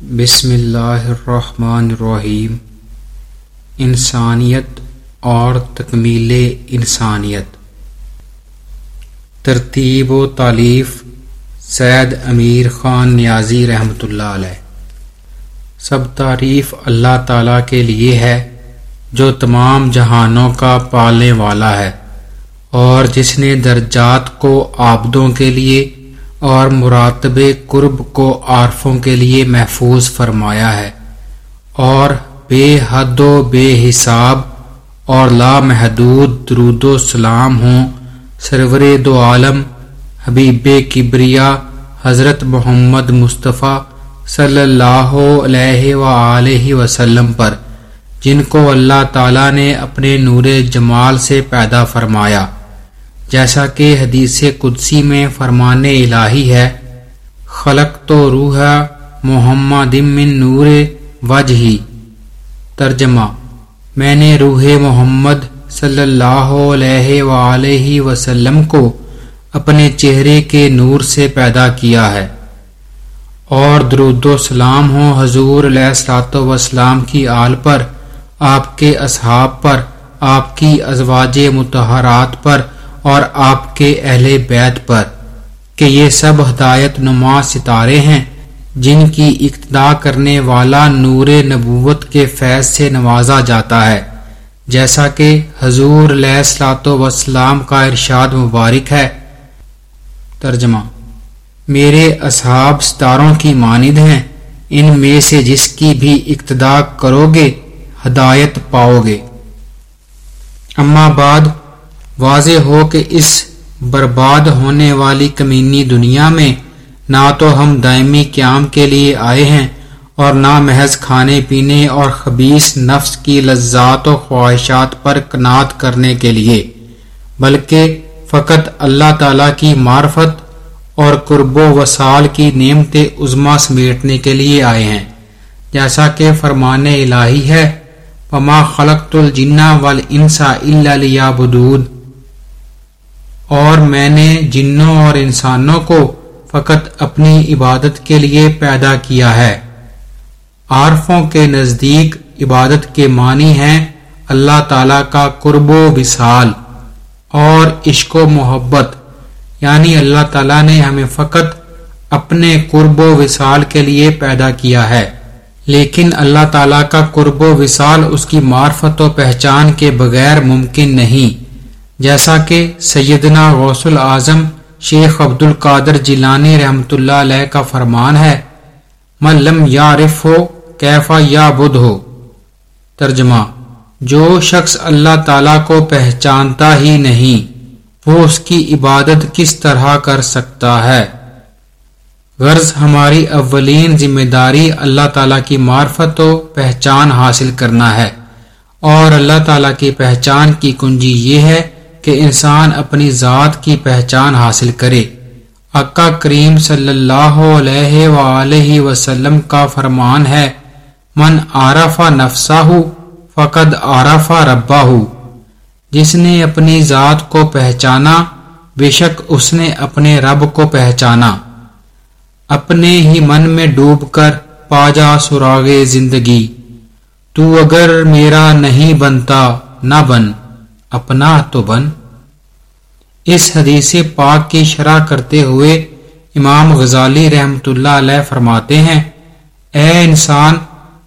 بسم اللہ الرحمن الرحیم انسانیت اور تکمیل انسانیت ترتیب و تعلیف سید امیر خان نیازی رحمۃ اللہ علیہ سب تعریف اللہ تعالیٰ کے لیے ہے جو تمام جہانوں کا پالنے والا ہے اور جس نے درجات کو آبدوں کے لیے اور مراتب قرب کو عارفوں کے لیے محفوظ فرمایا ہے اور بے حد و بے حساب اور لامحدود درود و سلام ہوں سرور دو عالم، حبیب کبریا، حضرت محمد مصطفیٰ صلی اللہ علیہ و وسلم پر، جن کو اللہ تعالیٰ نے اپنے نور جمال سے پیدا فرمایا۔ جیسا کہ حدیث قدسی میں فرمان الہی ہے، خلق تو روح محمد من نور وجہی ترجمہ، میں نے روح محمد صلی اللہ علیہ وآلہ وسلم کو اپنے چہرے کے نور سے پیدا کیا ہے۔ اور درود و سلام ہو حضور علیہ السلاۃ وسلام کی آل پر، آپ کے اصحاب پر، آپ کی ازواج متحرات پر اور آپ کے اہل بیت پر کہ یہ سب ہدایت نما ستارے ہیں، جن کی اقتدا کرنے والا نور نبوت کے فیض سے نوازا جاتا ہے۔ جیسا کہ حضور علیہ وسلام کا ارشاد مبارک ہے۔ ترجمہ میرے اصحاب ستاروں کی ماند ہیں، ان میں سے جس کی بھی اقتدا کرو گے، ہدایت پاؤ گے۔ اما بعد واضح ہو کہ اس برباد ہونے والی کمینی دنیا میں نہ تو ہم دائمی قیام کے لیے آئے ہیں اور نہ محض کھانے پینے اور خبیص نفس کی لذات و خواہشات پر کنات کرنے کے لیے، بلکہ فقط اللہ تعالی کی معرفت اور قرب و وسال کی نعمت عظما سمیٹنے کے لیے آئے ہیں۔ جیسا کہ فرمان الہی ہے پما خلقت الجنا وال انسا اللہ بدود اور میں نے جنوں اور انسانوں کو فقط اپنی عبادت کے لیے پیدا کیا ہے۔ عارفوں کے نزدیک عبادت کے معنی ہیں اللہ تعالی کا قرب و وصال اور عشق و محبت۔ یعنی اللہ تعالیٰ نے ہمیں فقط اپنے قرب و وصال کے لیے پیدا کیا ہے۔ لیکن اللہ تعالیٰ کا قرب و وصال اس کی معرفت و پہچان کے بغیر ممکن نہیں۔ جیسا کہ سیدنا غوث العظم شیخ عبد القادر جیلانی رحمت اللہ علیہ کا فرمان ہے ملم یا رف ہو کیفا یا بدھ ہو ترجمہ، جو شخص اللہ تعالی کو پہچانتا ہی نہیں، وہ اس کی عبادت کس طرح کر سکتا ہے؟ غرض، ہماری اولین ذمہ داری اللہ تعالیٰ کی معرفت و پہچان حاصل کرنا ہے، اور اللہ تعالیٰ کی پہچان کی کنجی یہ ہے کہ انسان اپنی ذات کی پہچان حاصل کرے۔ اکا کریم صلی اللہ علیہ وآلہ وسلم کا فرمان ہے، من عارفہ نفسا ہو فقد عارفہ ربا ہو جس نے اپنی ذات کو پہچانا، بے شک اس نے اپنے رب کو پہچانا۔ اپنے ہی من میں ڈوب کر پاجا سراغ زندگی۔ تو اگر میرا نہیں بنتا، نہ بن۔ اپنا تو بن۔ اس حدیث پاک کی شرح کرتے ہوئے امام غزالی رحمت اللہ علیہ فرماتے ہیں، اے انسان،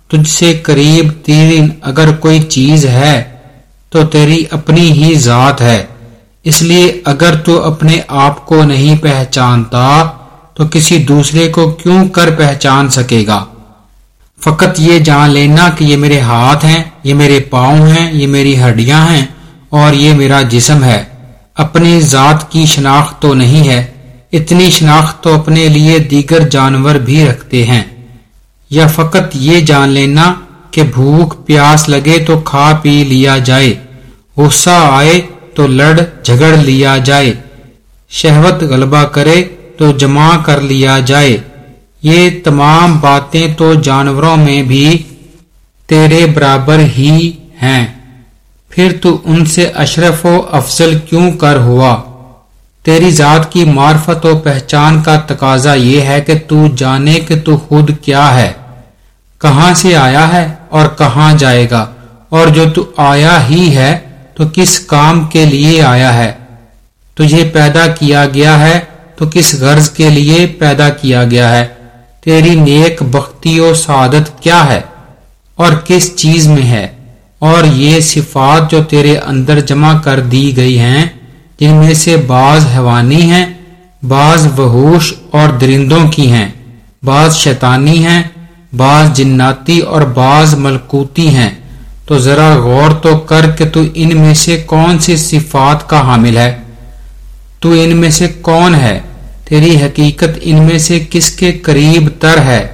تجھ سے قریب تین اگر کوئی چیز ہے تو تیری اپنی ہی ذات ہے۔ اس لیے اگر تو اپنے آپ کو نہیں پہچانتا تو کسی دوسرے کو کیوں کر پہچان سکے گا؟ فقط یہ جان لینا کہ یہ میرے ہاتھ ہیں، یہ میرے پاؤں ہیں، یہ میری ہڈیاں ہیں۔ اور یہ میرا جسم ہے۔ اپنی ذات کی شناخت تو نہیں ہے، اتنی شناخت تو اپنے لیے دیگر جانور بھی رکھتے ہیں۔ یا فقط یہ جان لینا کہ بھوک پیاس لگے تو کھا پی لیا جائے، غصہ آئے تو لڑ جھگڑ لیا جائے، شہوت غلبہ کرے تو جمع کر لیا جائے۔ یہ تمام باتیں تو جانوروں میں بھی تیرے برابر ہی ہیں۔ پھر تو ان سے اشرف و افضل کیوں کر ہوا؟ تیری ذات کی معرفت و پہچان کا تقاضا یہ ہے کہ تو جانے کہ تو خود کیا ہے، کہاں سے آیا ہے اور کہاں جائے گا، اور جو تو آیا ہی ہے تو کس کام کے لیے آیا ہے؟ تجھے پیدا کیا گیا ہے تو کس غرض کے لیے پیدا کیا گیا ہے؟ تیری نیک بختی و سعادت کیا ہے اور کس چیز میں ہے؟ اور یہ صفات جو تیرے اندر جمع کر دی گئی ہیں جن میں سے بعض حیوانی ہیں، بعض وحوش اور درندوں کی ہیں، بعض شیطانی ہیں، بعض جناتی اور بعض ملکوتی ہیں۔ تو ذرا غور تو کر کے تو ان میں سے کون سی صفات کا حامل ہے۔ تو ان میں سے کون ہے؟ تیری حقیقت ان میں سے کس کے قریب تر ہے؟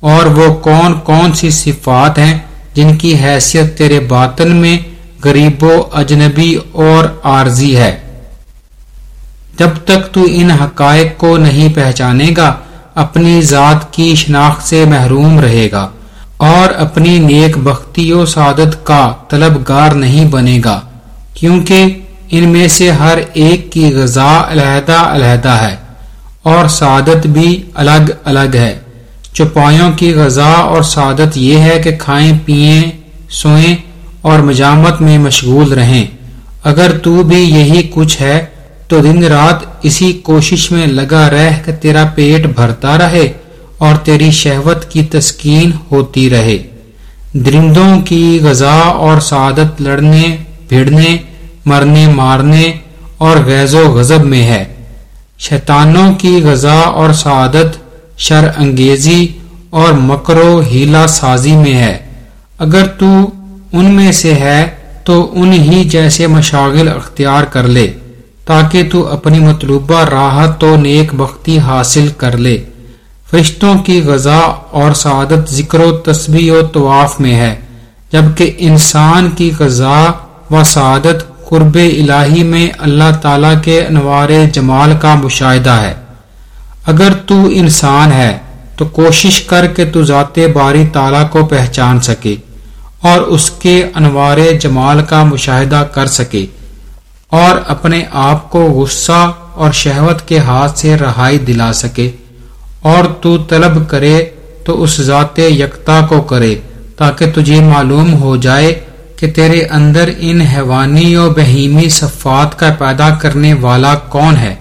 اور وہ کون کون سی صفات ہیں؟ جن کی حیثیت تیرے باطن میں غریب و اجنبی اور عارضی ہے۔ جب تک تو ان حقائق کو نہیں پہچانے گا، اپنی ذات کی شناخت سے محروم رہے گا اور اپنی نیک بختی و سعادت کا طلبگار نہیں بنے گا، کیونکہ ان میں سے ہر ایک کی غذا علیحدہ علیحدہ ہے اور سعادت بھی الگ الگ ہے۔ چپایوں کی غذا اور سعادت یہ ہے کہ کھائیں پیئیں سوئیں اور مجامت میں مشغول رہیں۔ اگر تو بھی یہی کچھ ہے، تو دن رات اسی کوشش میں لگا رہ کہ تیرا پیٹ بھرتا رہے اور تیری شہوت کی تسکین ہوتی رہے۔ درندوں کی غذا اور سعادت لڑنے، بھیڑنے، مرنے، مارنے اور غیظ و غضب میں ہے۔ شیطانوں کی غذا اور سعادت شر انگیزی اور مکر و ہیلا سازی میں ہے۔ اگر تو ان میں سے ہے، تو ان ہی جیسے مشاغل اختیار کر لے، تاکہ تو اپنی مطلوبہ راحت و نیک بختی حاصل کر لے۔ فرشتوں کی غذا اور سعادت ذکر و تسبیح و طواف میں ہے، جبکہ انسان کی غذا و سعادت قرب الہی میں اللہ تعالی کے انوار جمال کا مشاہدہ ہے۔ اگر تو انسان ہے، تو کوشش کر کے تو ذات باری تعالی کو پہچان سکے اور اس کے انوار جمال کا مشاہدہ کر سکے اور اپنے آپ کو غصہ اور شہوت کے ہاتھ سے رہائی دلا سکے اور تو طلب کرے تو اس ذات یکتا کو کرے تاکہ تجھے معلوم ہو جائے کہ تیرے اندر ان حیوانی و بہیمی صفات کا پیدا کرنے والا کون ہے۔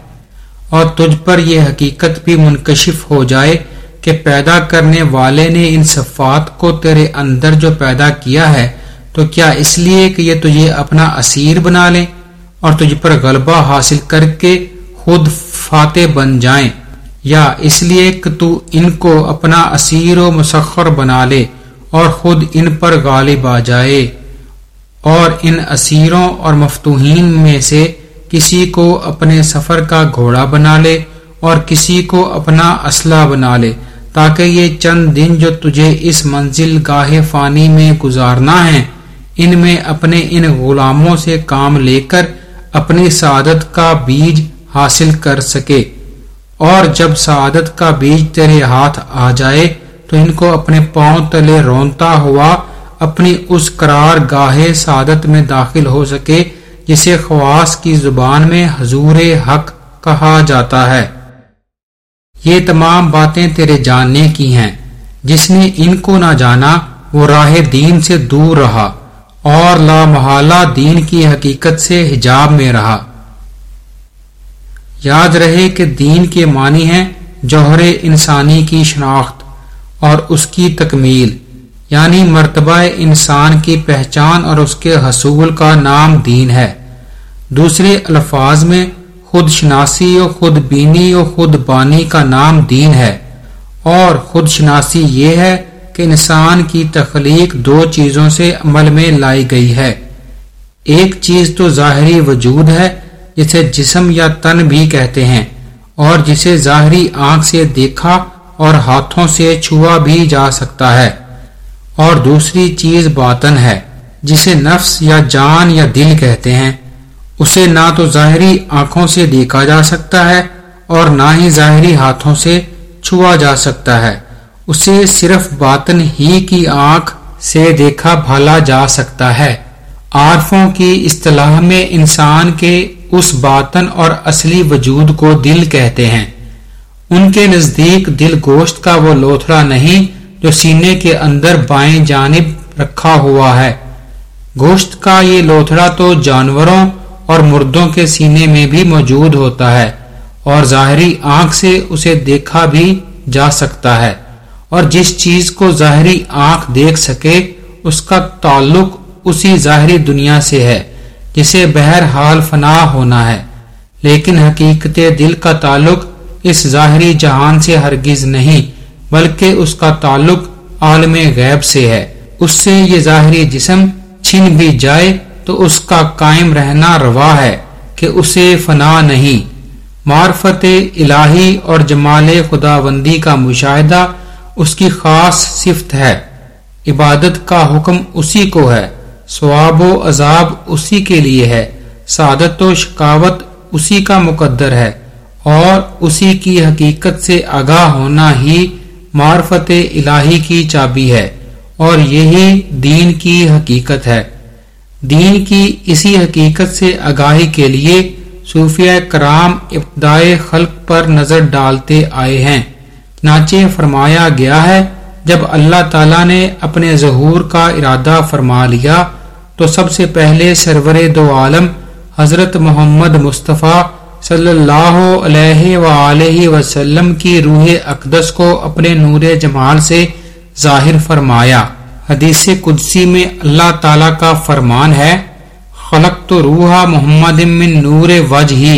اور تجھ پر یہ حقیقت بھی منکشف ہو جائے کہ پیدا کرنے والے نے ان صفات کو تیرے اندر جو پیدا کیا ہے، تو کیا اس لیے کہ یہ تجھے اپنا اسیر بنا لے اور تجھ پر غلبہ حاصل کر کے خود فاتح بن جائیں؟ یا اس لیے کہ تو ان کو اپنا اسیر و مسخر بنا لے اور خود ان پر غالب آ جائے؟ اور ان اسیروں اور مفتوحین میں سے کسی کو اپنے سفر کا گھوڑا بنا لے اور کسی کو اپنا اسلحہ بنا لے تاکہ یہ چند دن جو تجھے اس منزل گاہ فانی میں گزارنا ہے، ان میں اپنے ان غلاموں سے کام لے کر اپنی سعادت کا بیج حاصل کر سکے۔ اور جب سعادت کا بیج تیرے ہاتھ آ جائے تو ان کو اپنے پاؤں تلے رونتا ہوا اپنی اس قرار گاہے سعادت میں داخل ہو سکے۔ جسے خواص کی زبان میں حضور حق کہا جاتا ہے۔ یہ تمام باتیں تیرے جاننے کی ہیں۔ جس نے ان کو نہ جانا، وہ راہ دین سے دور رہا اور لا محالہ دین کی حقیقت سے حجاب میں رہا۔ یاد رہے کہ دین کے معنی ہیں جوہر انسانی کی شناخت اور اس کی تکمیل یعنی مرتبہ انسان کی پہچان اور اس کے حصول کا نام دین ہے۔ دوسرے الفاظ میں خود شناسی و خود بینی و خود بانی کا نام دین ہے اور خود شناسی یہ ہے کہ انسان کی تخلیق دو چیزوں سے عمل میں لائی گئی ہے۔ ایک چیز تو ظاہری وجود ہے، جسے جسم یا تن بھی کہتے ہیں، اور جسے ظاہری آنکھ سے دیکھا اور ہاتھوں سے چھوا بھی جا سکتا ہے۔ اور دوسری چیز باطن ہے، جسے نفس یا جان یا دل کہتے ہیں۔ اسے نہ تو ظاہری آنکھوں سے دیکھا جا سکتا ہے اور نہ ہی ظاہری ہاتھوں سے چھوا جا سکتا ہے۔ اسے صرف باطن ہی کی آنکھ سے دیکھا بھالا جا سکتا ہے۔ عارفوں کی اصطلاح میں انسان کے اس باطن اور اصلی وجود کو دل کہتے ہیں۔ ان کے نزدیک دل گوشت کا وہ لوتھڑا نہیں جو سینے کے اندر بائیں جانب رکھا ہوا ہے۔ گوشت کا یہ لوتھڑا تو جانوروں اور مردوں کے سینے میں بھی موجود ہوتا ہے اور ظاہری آنکھ سے اسے دیکھا بھی جا سکتا ہے اور جس چیز کو ظاہری آنکھ دیکھ سکے، اس کا تعلق اسی ظاہری دنیا سے ہے، جسے بہرحال فنا ہونا ہے۔ لیکن حقیقت دل کا تعلق اس ظاہری جہان سے ہرگز نہیں، بلکہ اس کا تعلق عالم غیب سے ہے۔ اس سے یہ ظاہری جسم چھن بھی جائے تو اس کا قائم رہنا روا ہے کہ اسے فنا نہیں۔ معرفت الہی اور جمال خدا بندی کا مشاہدہ اس کی خاص صفت ہے۔ عبادت کا حکم اسی کو ہے۔ ثواب و عذاب اسی کے لیے ہے۔ سعادت و شکاوت اسی کا مقدر ہے۔ اور اسی کی حقیقت سے آگاہ ہونا ہی معرفت الہی کی چابی ہے۔ اور یہی دین کی حقیقت ہے۔ دین کی اسی حقیقت سے آگاہی کے لیے صوفیہ کرام ابتدائے خلق پر نظر ڈالتے آئے ہیں۔ ناچے فرمایا گیا ہے، جب اللہ تعالیٰ نے اپنے ظہور کا ارادہ فرما لیا، تو سب سے پہلے سرور دو عالم حضرت محمد مصطفیٰ صلی اللہ علیہ وآلہ وسلم کی روح اقدس کو اپنے نور جمال سے ظاہر فرمایا۔ حدیث قدسی میں اللہ تعالی کا فرمان ہے خلق تو روحا محمد من نور وجہ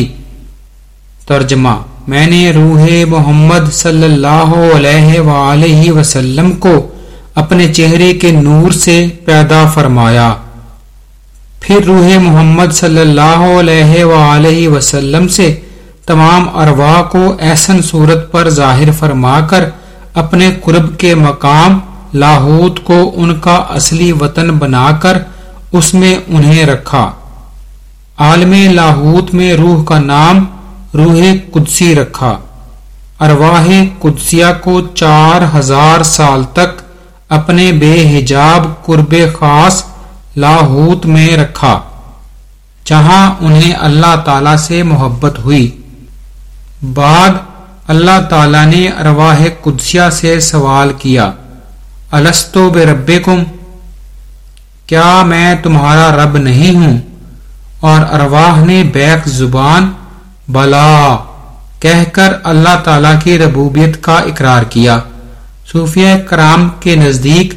ترجمہ، میں نے روح محمد صلی اللہ علیہ وآلہ وسلم کو اپنے چہرے کے نور سے پیدا فرمایا۔ پھر روح محمد صلی اللہ علیہ وآلہ وسلم سے تمام ارواح کو ایسن صورت پر ظاہر فرما کر اپنے قرب کے مقام لاہوت کو ان کا اصلی وطن بنا کر اس میں انہیں رکھا۔ عالم لاہوت میں روح کا نام روح قدسی رکھا۔ ارواح قدسیہ کو چار ہزار سال تک اپنے بے حجاب قرب خاص لاہوت میں رکھا، جہاں انہیں اللہ تعالی سے محبت ہوئی۔ بعد اللہ تعالی نے ارواح قدسیہ سے سوال کیا۔ الستو بے رب کیا میں تمہارا رب نہیں ہوں؟ اور ارواح نے بیک زبان، بلا، کہہ کر اللہ تعالی کی ربوبیت کا اقرار کیا۔ صوفیہ کرام کے نزدیک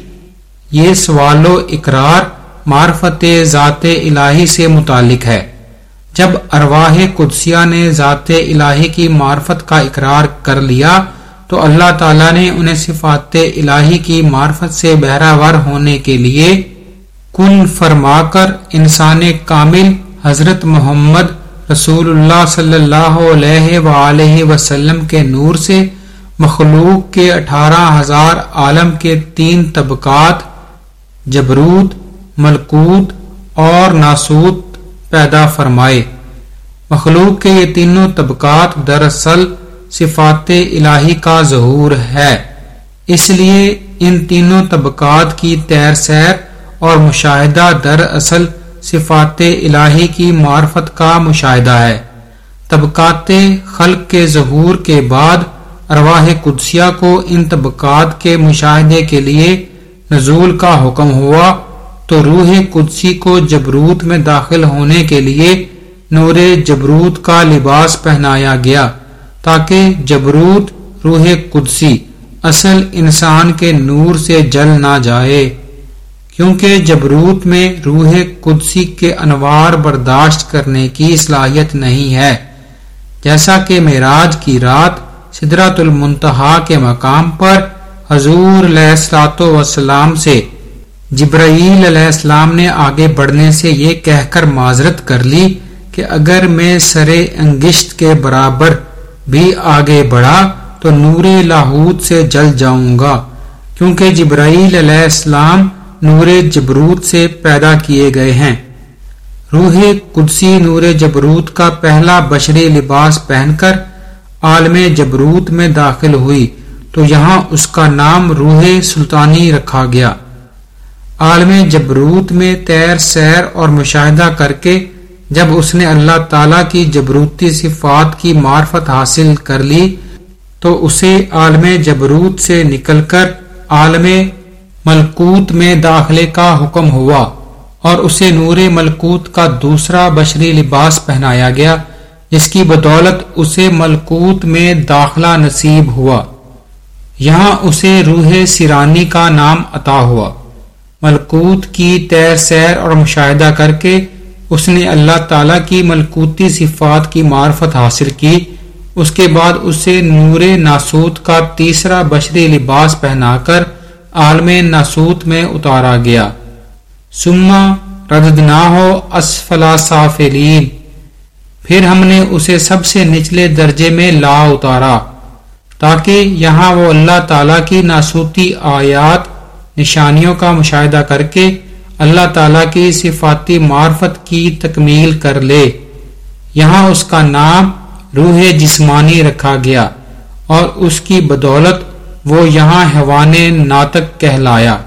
یہ سوال و اقرار معرفت ذات الہی سے متعلق ہے۔ جب ارواح قدسیہ نے ذات الہی کی معرفت کا اقرار کر لیا تو اللہ تعالیٰ نے انہیں صفات الہی کی معرفت سے بہراور ہونے کے لیے کن فرما کر انسان کامل حضرت محمد رسول اللہ صلی اللہ علیہ وآلہ وسلم کے نور سے مخلوق کے اٹھارہ ہزار عالم کے تین طبقات جبروت ملکوت اور ناسوت پیدا فرمائے۔ مخلوق کے یہ تینوں طبقات دراصل صفات الہی کا ظہور ہے۔ اس لیے ان تینوں طبقات کی تیر سیر اور مشاہدہ در اصل صفات الہی کی معرفت کا مشاہدہ ہے۔ طبقات خلق کے ظہور کے بعد ارواح قدسیہ کو ان طبقات کے مشاہدے کے لیے نزول کا حکم ہوا تو روح قدسی کو جبروت میں داخل ہونے کے لیے نور جبروت کا لباس پہنایا گیا۔ تاکہ جبروت روح قدسی اصل انسان کے نور سے جل نہ جائے، کیونکہ جبروت میں روح قدسی کے انوار برداشت کرنے کی صلاحیت نہیں ہے۔ جیسا کہ معراج کی رات سدرات المنتہا کے مقام پر حضور علیہ وسلام سے جبرائیل علیہ السلام نے آگے بڑھنے سے یہ کہہ کر معذرت کر لی کہ اگر میں سرے انگشت کے برابر بھی آگے بڑھا تو نور لاہوت سے جل جاؤں گا، کیونکہ جبرائیل علیہ السلام نور جبروت سے پیدا کیے گئے ہیں۔ روح قدسی نور جبروت کا پہلا بشری لباس پہن کر عالم جبروت میں داخل ہوئی، تو یہاں اس کا نام روح سلطانی رکھا گیا۔ عالم جبروت میں تیر سیر اور مشاہدہ کر کے جب اس نے اللہ تعالی کی جبروتی صفات کی معرفت حاصل کر لی، تو اسے عالم جبروت سے نکل کر عالم ملکوت میں داخلے کا حکم ہوا اور اسے نور ملکوت کا دوسرا بشری لباس پہنایا گیا، جس کی بدولت اسے ملکوت میں داخلہ نصیب ہوا۔ یہاں اسے روح سیرانی کا نام عطا ہوا۔ ملکوت کی تیر سیر اور مشاہدہ کر کے اس نے اللہ تعالی کی ملکوتی صفات کی معرفت حاصل کی۔ اس کے بعد اسے نور ناسوت کا تیسرا بشری لباس پہنا کر عالم ناسوت میں اتارا گیا۔ سما رد نہ ہو اسفلا سافلین۔ پھر ہم نے اسے سب سے نچلے درجے میں لا اتارا، تاکہ یہاں وہ اللہ تعالی کی ناسوتی آیات، نشانیوں کا مشاہدہ کر کے اللہ تعالی کی صفاتی معرفت کی تکمیل کر لے۔ یہاں اس کا نام روح جسمانی رکھا گیا اور اس کی بدولت وہ یہاں حوان ناتک کہلایا۔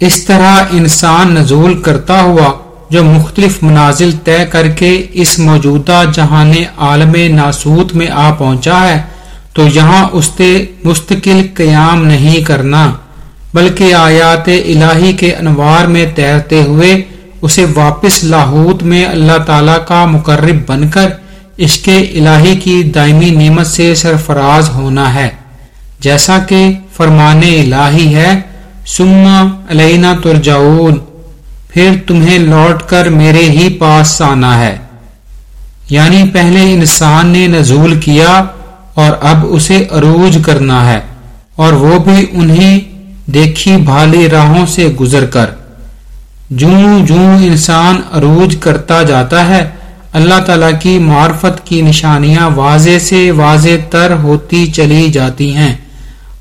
اس طرح انسان نزول کرتا ہوا جو مختلف منازل طے کر کے اس موجودہ جہان عالم ناسوت میں آ پہنچا ہے، تو یہاں اس مستقل قیام نہیں کرنا۔ بلکہ آیات الہی کے انوار میں تیرتے ہوئے اسے واپس لاہوت میں اللہ تعالی کا مقرب بن کر عشق الہی کی دائمی نعمت سے سرفراز ہونا ہے۔ جیسا کہ فرمان الہی ہے سما علینا ترجاؤن پھر تمہیں لوٹ کر میرے ہی پاس آنا ہے۔ یعنی پہلے انسان نے نزول کیا اور اب اسے عروج کرنا ہے اور وہ بھی انہیں دیکھی بھالی راہوں سے گزر کر۔ جوں جوں انسان عروج کرتا جاتا ہے، اللہ تعالی کی معرفت کی نشانیاں واضح سے واضح تر ہوتی چلی جاتی ہیں۔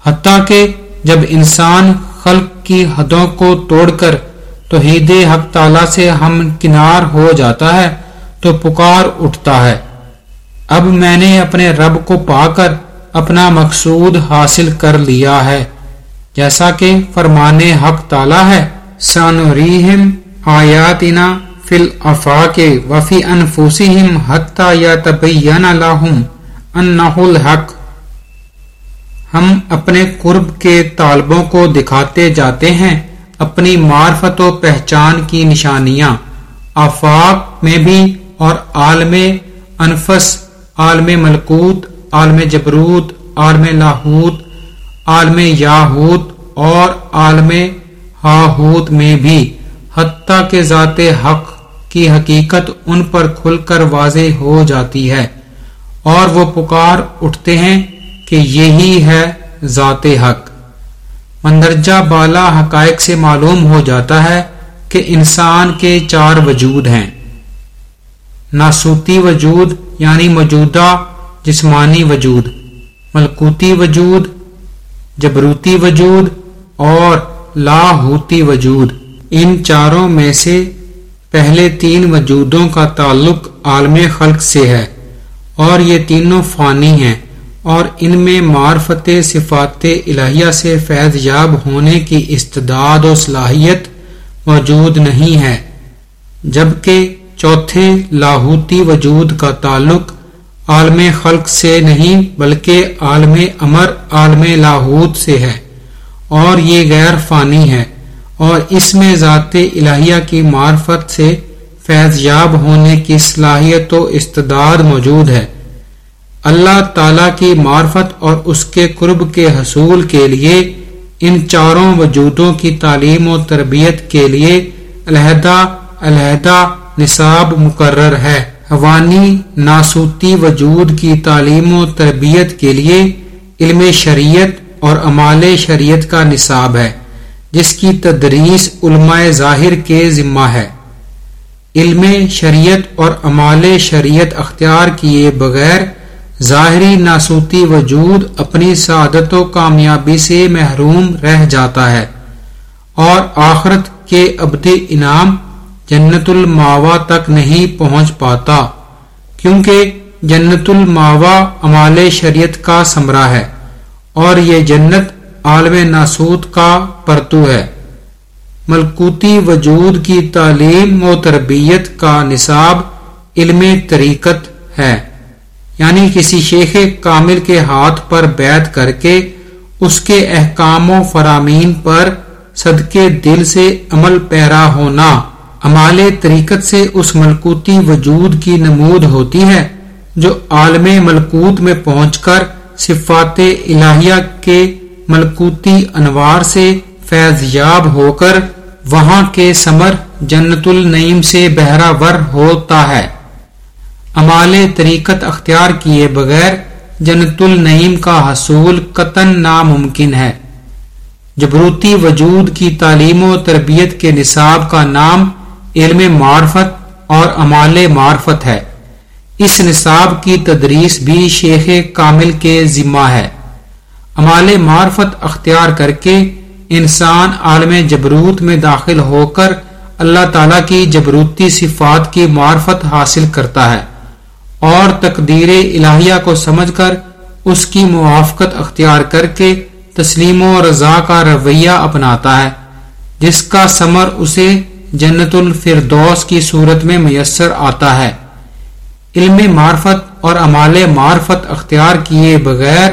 حتیٰ کہ جب انسان خلق کی حدوں کو توڑ کر توحید حق تعالی سے ہم کنار ہو جاتا ہے، تو پکار اٹھتا ہے۔ اب میں نے اپنے رب کو پا کر اپنا مقصود حاصل کر لیا ہے۔ جیسا کہ فرمان حق تعالی ہے سانوریہم آیاتنا فی الافاق وفی انفسہم حتی یا تبین لہم انہو الحق۔ ہم اپنے قرب کے طالبوں کو دکھاتے جاتے ہیں اپنی معرفت و پہچان کی نشانیاں، آفاق میں بھی اور عالم انفس، عالم ملکوت، عالم جبروت، عالم لاہوت عالم یاہوت اور عالم ہاہوت میں بھی، حتیٰ کے ذات حق کی حقیقت ان پر کھل کر واضح ہو جاتی ہے اور وہ پکار اٹھتے ہیں کہ یہی ہے ذات حق۔ مندرجہ بالا حقائق سے معلوم ہو جاتا ہے کہ انسان کے چار وجود ہیں۔ ناسوتی وجود یعنی موجودہ جسمانی وجود، ملکوتی وجود جبروتی وجود اور لاہوتی وجود، ان چاروں میں سے پہلے تین وجودوں کا تعلق عالم خلق سے ہے اور یہ تینوں فانی ہیں اور ان میں معرفت صفات الہیہ سے فیض یاب ہونے کی استداد و صلاحیت موجود نہیں ہے، جبکہ چوتھے لاہوتی وجود کا تعلق عالم خلق سے نہیں، بلکہ عالم امر، عالم لاہوت سے ہے۔ اور یہ غیر فانی ہے۔ اور اس میں ذات الہیہ کی معرفت سے فیض یاب ہونے کی صلاحیت و استداد موجود ہے۔ اللہ تعالی کی معرفت اور اس کے قرب کے حصول کے لیے، ان چاروں وجودوں کی تعلیم و تربیت کے لیے علیحدہ علیحدہ نصاب مقرر ہے۔ حوانی ناسوتی وجود کی تعلیم و تربیت کے لیے علم شریعت اور امال شریعت کا نصاب ہے، جس کی تدریس علماء ظاہر کے ذمہ ہے۔ علم شریعت اور امال شریعت اختیار کیے بغیر ظاہری ناسوتی وجود اپنی سعادت و کامیابی سے محروم رہ جاتا ہے اور آخرت کے ابدی انعام جنت الماوا تک نہیں پہنچ پاتا، کیونکہ جنت الماوا امال شریعت کا سمرہ ہے اور یہ جنت عالم ناسود کا پرتو ہے۔ ملکوتی وجود کی تعلیم و تربیت کا نصاب علم طریقت ہے یعنی کسی شیخ کامل کے ہاتھ پر بیت کر کے اس کے احکام و فرامین پر صدقے دل سے عمل پیرا ہونا۔ امال طریقت سے اس ملکوتی وجود کی نمود ہوتی ہے جو عالم ملکوت میں پہنچ کر صفات الہیہ کے ملکوتی انوار سے فیض یاب ہو کر وہاں کے سمر جنت النعیم سے بہرا ور ہوتا ہے۔ امال طریقت اختیار کیے بغیر جنت النعیم کا حصول قطن ناممکن ہے۔ جبروتی وجود کی تعلیم و تربیت کے نصاب کا نام علم معرفت اور امال معرفت ہے۔ اس نصاب کی تدریس بھی شیخ کامل کے ذمہ ہے۔ امال معرفت اختیار کر کے انسان عالم جبروت میں داخل ہو کر اللہ تعالی کی جبروتی صفات کی معرفت حاصل کرتا ہے اور تقدیر الہیہ کو سمجھ کر اس کی موافقت اختیار کر کے تسلیم و رضا کا رویہ اپناتا ہے، جس کا ثمر اسے جنت الفردوس کی صورت میں میسر آتا ہے۔ علم معرفت اور امال معرفت اختیار کیے بغیر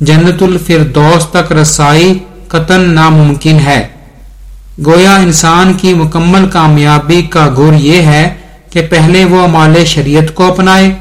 جنت الفردوس تک رسائی قطن ناممکن ہے۔ گویا انسان کی مکمل کامیابی کا گر یہ ہے کہ پہلے وہ امال شریعت کو اپنائے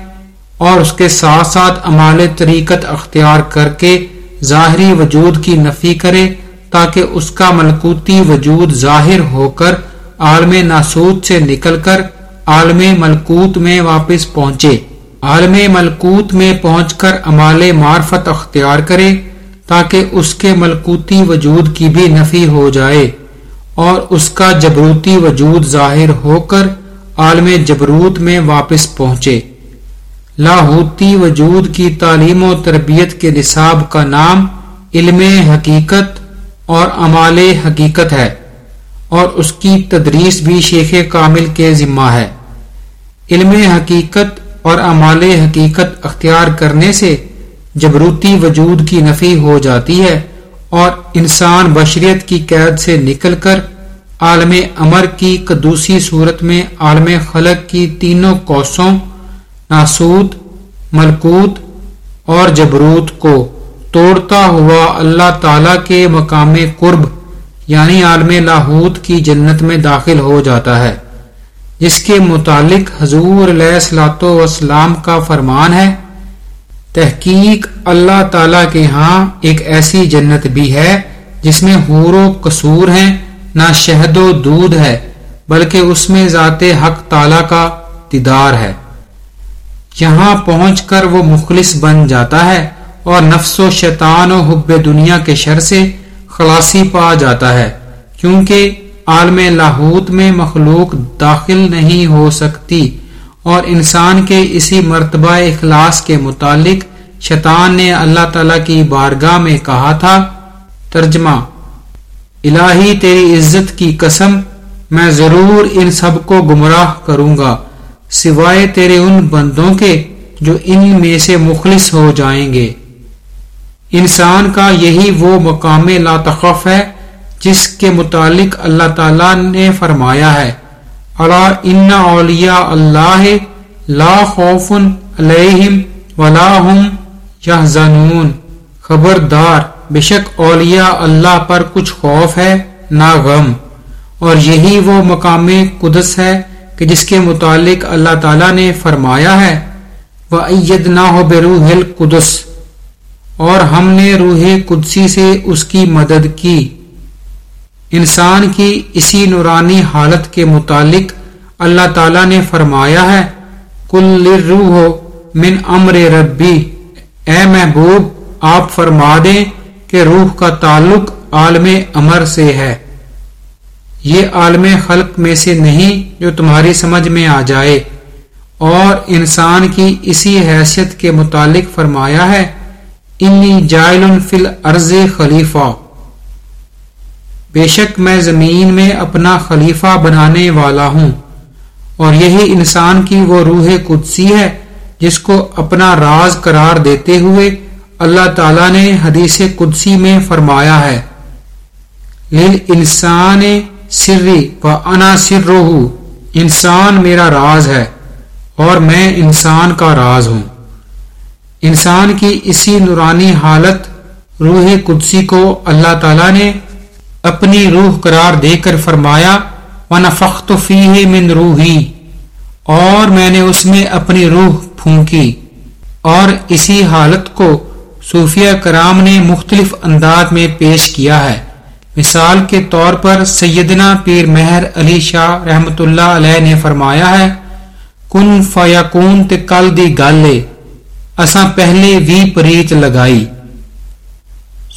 اور اس کے ساتھ ساتھ امال طریقت اختیار کر کے ظاہری وجود کی نفی کرے تاکہ اس کا ملکوتی وجود ظاہر ہو کر عالم ناسود سے نکل کر عالم ملکوت میں واپس پہنچے۔ عالم ملکوت میں پہنچ کر امال معرفت اختیار کرے تاکہ اس کے ملکوتی وجود کی بھی نفی ہو جائے اور اس کا جبروتی وجود ظاہر ہو کر عالم جبروت میں واپس پہنچے۔ لاہوتی وجود کی تعلیم و تربیت کے نصاب کا نام علم حقیقت اور امال حقیقت ہے۔ اور اس کی تدریس بھی شیخ کامل کے ذمہ ہے۔ علم حقیقت اور امال حقیقت اختیار کرنے سے جبروتی وجود کی نفی ہو جاتی ہے اور انسان بشریت کی قید سے نکل کر عالم امر کی قدوسی صورت میں عالم خلق کی تینوں کوسوں ناسود، ملکوت اور جبروت کو توڑتا ہوا اللہ تعالی کے مقام قرب یعنی عالم لاہوت کی جنت میں داخل ہو جاتا ہے۔ جس کے متعلق حضور علیہ وسلام کا فرمان ہے، تحقیق اللہ تعالی کے ہاں ایک ایسی جنت بھی ہے جس میں حور و قصور ہیں، نہ شہد و دودھ ہے، بلکہ اس میں ذات حق تعالی کا دیدار ہے۔ یہاں پہنچ کر وہ مخلص بن جاتا ہے اور نفس و شیطان و حب دنیا کے شر سے خلاصی پا جاتا ہے، کیونکہ عالم لاہوت میں مخلوق داخل نہیں ہو سکتی اور انسان کے اسی مرتبہ اخلاص کے متعلق شیطان نے اللہ تعالی کی بارگاہ میں کہا تھا، ترجمہ، الہی تیری عزت کی قسم، میں ضرور ان سب کو گمراہ کروں گا، سوائے تیرے ان بندوں کے جو ان میں سے مخلص ہو جائیں گے۔ انسان کا یہی وہ مقام لا تخف ہے جس کے متعلق اللہ تعالی نے فرمایا ہے۔ اللہ ان اولیاء اللہ لا خوف علیہم ولا هم یحزنون۔ خبردار، بے شک اولیاء اللہ پر کچھ خوف ہے، نہ غم۔ اور یہی وہ مقام قدس ہے کہ جس کے متعلق اللہ تعالی نے فرمایا ہے۔ وہ عید نہ ہو بے روح القدس اور ہم نے روح قدسی سے اس کی مدد کی۔ انسان کی اسی نورانی حالت کے متعلق اللہ تعالی نے فرمایا ہے کل روح من امر ربی۔ اے محبوب، آپ فرما دیں کہ روح کا تعلق عالم امر سے ہے۔ یہ عالم خلق میں سے نہیں جو تمہاری سمجھ میں آ جائے۔ اور انسان کی اسی حیثیت کے متعلق فرمایا ہے انی جائل فل عرض خلیفہ۔ بے شک میں زمین میں اپنا خلیفہ بنانے والا ہوں۔ اور یہی انسان کی وہ روح قدسی ہے جس کو اپنا راز قرار دیتے ہوئے اللہ تعالی نے حدیث قدسی میں فرمایا ہے۔ انسان سری و انا سر انسان میرا راز ہے اور میں انسان کا راز ہوں۔ انسان کی اسی نورانی حالت روح قدسی کو اللہ تعالی نے اپنی روح قرار دے کر فرمایا، ونفخت فیہ من روحی اور میں نے اس میں اپنی روح پھونکی۔ اور اسی حالت کو صوفیہ کرام نے مختلف انداز میں پیش کیا ہے۔ مثال کے طور پر سیدنا پیر مہر علی شاہ رحمت اللہ علیہ نے فرمایا ہے، کن فیاکون تے کل دی گالے اساں پہلے وی پریت لگائی۔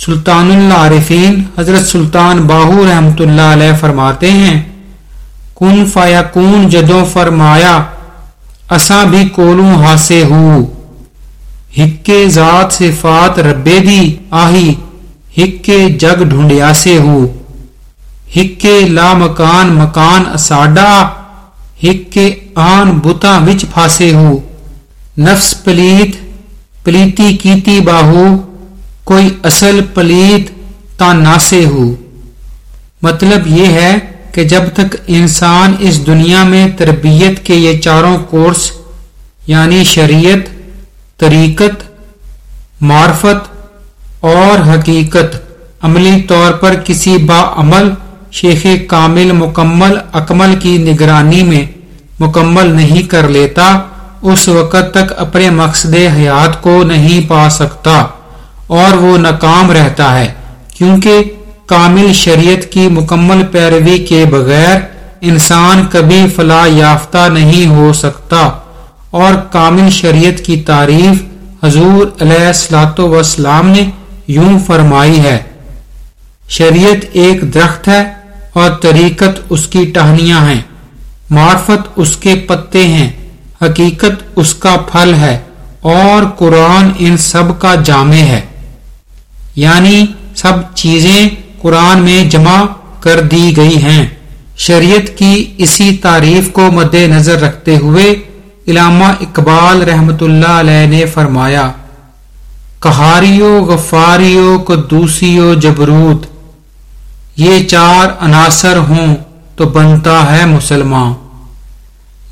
سلطان اللہ عارفین حضرت سلطان باہو رحمت اللہ علیہ فرماتے ہیں، کن فیاکون جدوں فرمایا، اساں بھی کولوں ہاسے ہوں ہکے ذات صفات ربے دی، آہی، ہکے جگ ڈھونڈیا سے ہو۔ ہکے لا مکان مکان اساڈا، ہکے آن بتا وچ پھاسے ہو۔ نفس پلیت پلیتی کیتی باہو، کوئی اصل پلیت تا ناسے ہو۔ مطلب یہ ہے کہ جب تک انسان اس دنیا میں تربیت کے یہ چاروں کورس یعنی شریعت، طریقت، معرفت اور حقیقت، عملی طور پر کسی با عمل، شیخ کامل مکمل اکمل کی نگرانی میں مکمل نہیں کر لیتا اس وقت تک اپنے مقصد حیات کو نہیں پا سکتا اور وہ ناکام رہتا ہے، کیونکہ کامل شریعت کی مکمل پیروی کے بغیر انسان کبھی فلاح یافتہ نہیں ہو سکتا۔ اور کامل شریعت کی تعریف حضور علیہ السلاط وسلام نے یوں فرمائی ہے۔ شریعت ایک درخت ہے اور طریقت اس کی ٹہنیاں ہیں، معرفت اس کے پتے ہیں۔ حقیقت اس کا پھل ہے اور قرآن ان سب کا جامع ہے۔ یعنی سب چیزیں قرآن میں جمع کر دی گئی ہیں۔ شریعت کی اسی تعریف کو مد نظر رکھتے ہوئے علامہ اقبال رحمت اللہ علیہ نے فرمایا کہاریو غفاریو، قدوسیو، جبروت، یہ چار عناصر ہوں تو بنتا ہے مسلمان۔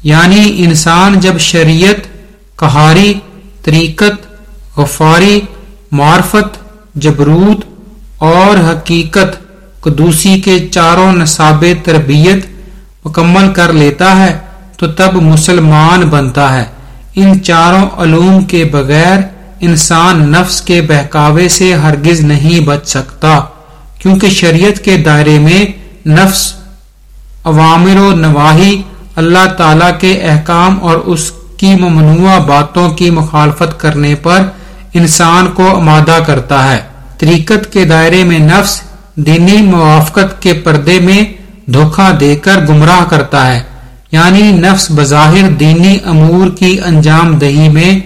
یعنی انسان جب شریعت کہاری طریقت، غفاری، معرفت، جبروت اور حقیقت، قدوسی کے چاروں نصاب تربیت مکمل کر لیتا ہے، تو تب مسلمان بنتا ہے۔ ان چاروں علوم کے بغیر انسان نفس کے بہکاوے سے ہرگز نہیں بچ سکتا، کیونکہ شریعت کے دائرے میں نفس عوامر و نواحی اللہ تعالی کے احکام اور اس کی ممنوع باتوں کی مخالفت کرنے پر انسان کو آمادہ کرتا ہے۔ طریقت کے دائرے میں نفس دینی موافقت کے پردے میں دھوکہ دے کر گمراہ کرتا ہے۔ یعنی نفس بظاہر دینی امور کی انجام دہی میں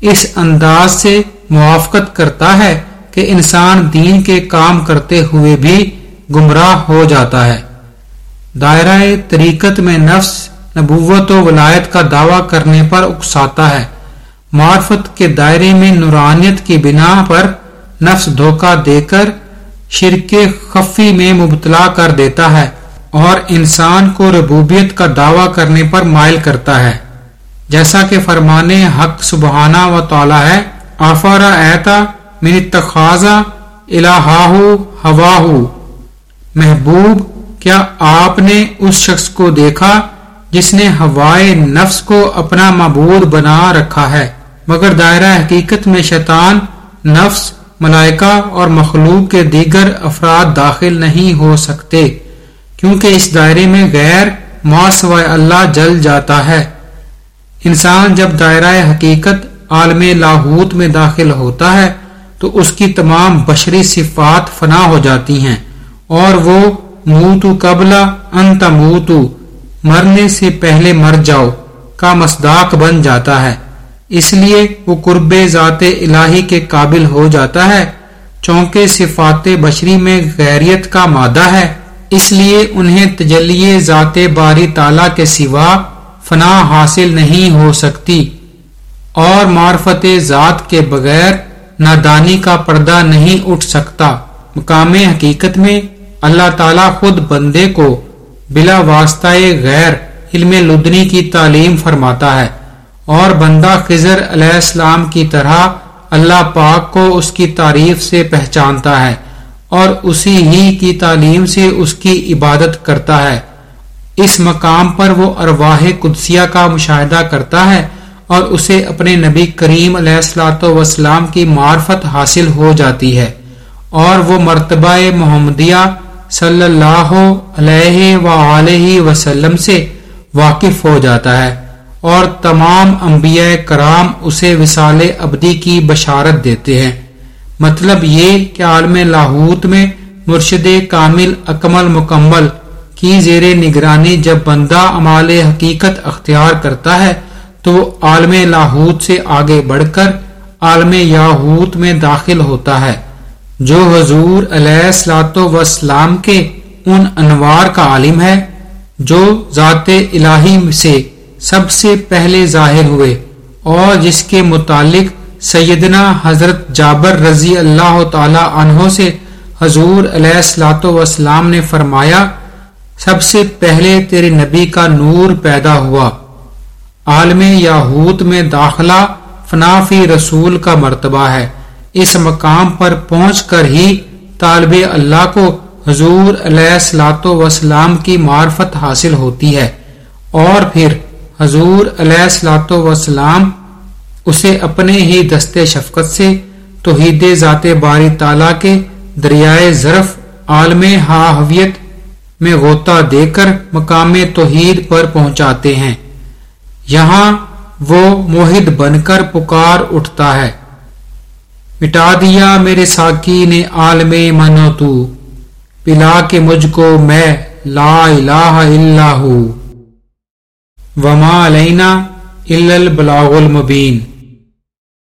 اس انداز سے موافقت کرتا ہے کہ انسان دین کے کام کرتے ہوئے بھی گمراہ ہو جاتا ہے۔ دائرہ طریقت میں نفس نبوت و ولایت کا دعویٰ کرنے پر اکساتا ہے۔ معرفت کے دائرے میں نورانیت کی بنا پر نفس دھوکہ دے کر شرک خفی میں مبتلا کر دیتا ہے اور انسان کو ربوبیت کا دعویٰ کرنے پر مائل کرتا ہے۔ جیسا کہ فرمانے حق سبحانہ و تعالی ہے، آفارا ایتا من تخاذا الہاہ ہواہ محبوب، کیا آپ نے اس شخص کو دیکھا جس نے ہوائے نفس کو اپنا معبود بنا رکھا ہے، مگر دائرہ حقیقت میں شیطان، نفس، ملائکہ اور مخلوق کے دیگر افراد داخل نہیں ہو سکتے، کیونکہ اس دائرے میں غیر سوائے اللہ جل جاتا ہے۔ انسان جب دائرہ حقیقت عالم لاہوت میں داخل ہوتا ہے، تو اس کی تمام بشری صفات فنا ہو جاتی ہیں، اور وہ موتو قبلہ انت موتو مرنے سے پہلے مر جاؤ کا مسداق بن جاتا ہے۔ اس لیے وہ قرب ذات الہی کے قابل ہو جاتا ہے، چونکہ صفات بشری میں غیریت کا مادہ ہے۔ اس لیے انہیں تجلی ذات باری تالا کے سوا فنا حاصل نہیں ہو سکتی۔ اور معرفت ذات کے بغیر نادانی کا پردہ نہیں اٹھ سکتا۔ مقام حقیقت میں اللہ تعالی خود بندے کو بلا واسطہ غیر علم لدنی کی تعلیم فرماتا ہے اور بندہ خزر علیہ السلام کی طرح اللہ پاک کو اس کی تعریف سے پہچانتا ہے اور اسی ہی کی تعلیم سے اس کی عبادت کرتا ہے۔ اس مقام پر وہ ارواح قدسیہ کا مشاہدہ کرتا ہے اور اسے اپنے نبی کریم علیہ السلاۃ وسلام کی معرفت حاصل ہو جاتی ہے اور وہ مرتبہ محمدیہ صلی اللہ علیہ و وسلم سے واقف ہو جاتا ہے اور تمام انبیاء کرام اسے وسال ابدی کی بشارت دیتے ہیں۔ مطلب یہ کہ عالم لاہوت میں مرشد کامل اکمل مکمل کی زیر نگرانی جب بندہ امال حقیقت اختیار کرتا ہے تو وہ عالم لاہوت سے آگے بڑھ کر عالم یاہوت میں داخل ہوتا ہے۔ جو حضور علیہ السلاط وسلام کے ان انوار کا عالم ہے، جو ذات الہی سے سب سے پہلے ظاہر ہوئے اور جس کے متعلق سیدنا حضرت جابر رضی اللہ تعالی عنہ سے حضور علیہ السلاۃ وسلام نے فرمایا، سب سے پہلے تیرے نبی کا نور پیدا ہوا۔ عالم یاہوت میں داخلہ فنافی رسول کا مرتبہ ہے۔ اس مقام پر پہنچ کر ہی طالب اللہ کو حضور علیہ السلاۃ وسلام کی معرفت حاصل ہوتی ہے اور پھر حضور علیہ السلاۃ وسلام اسے اپنے ہی دستے شفقت سے توحید ذات باری تعالی کے دریائے ظرف عالم ہاویت میں غوطہ دے کر مقام توحید پر پہنچاتے ہیں۔ یہاں وہ موہد بن کر پکار اٹھتا ہے۔ مٹا دیا میرے ساکی نے عالم منو تو۔ پلا کے مجھ کو میں لا الہ الا ہوں۔ وما علینا البلاغ المبین۔